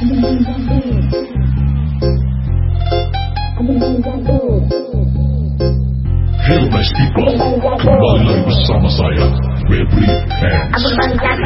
Helpers people, kembali lagi bersama saya, Febri and... Aku bangga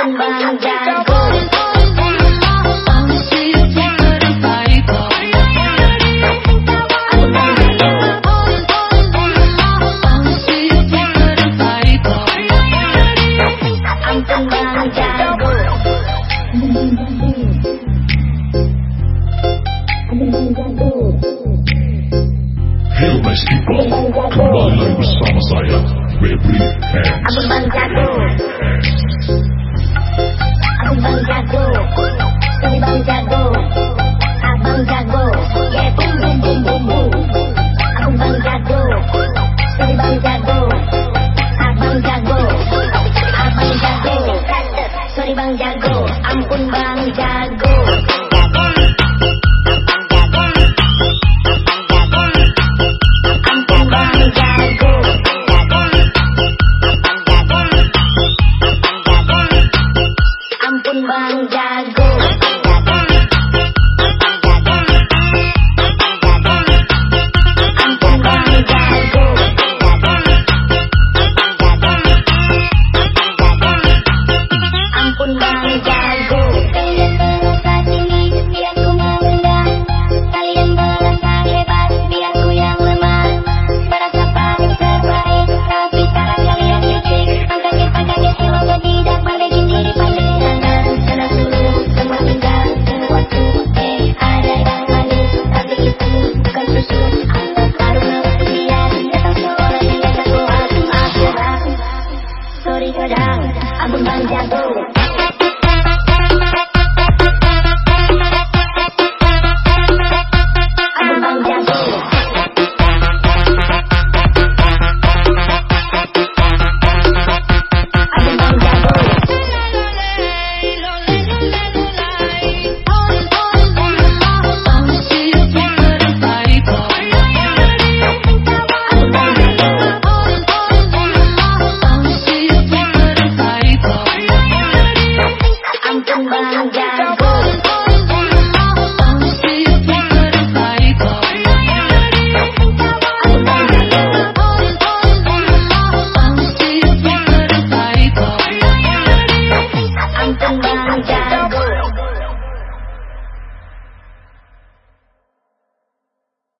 kembang jagung Mas Iqbal Kembali lagi bersama saya Febri and Abang Jago Bang Jago, ampun Bang Jago. Ampun Bang Jago. Ampun Bang Jago. boom.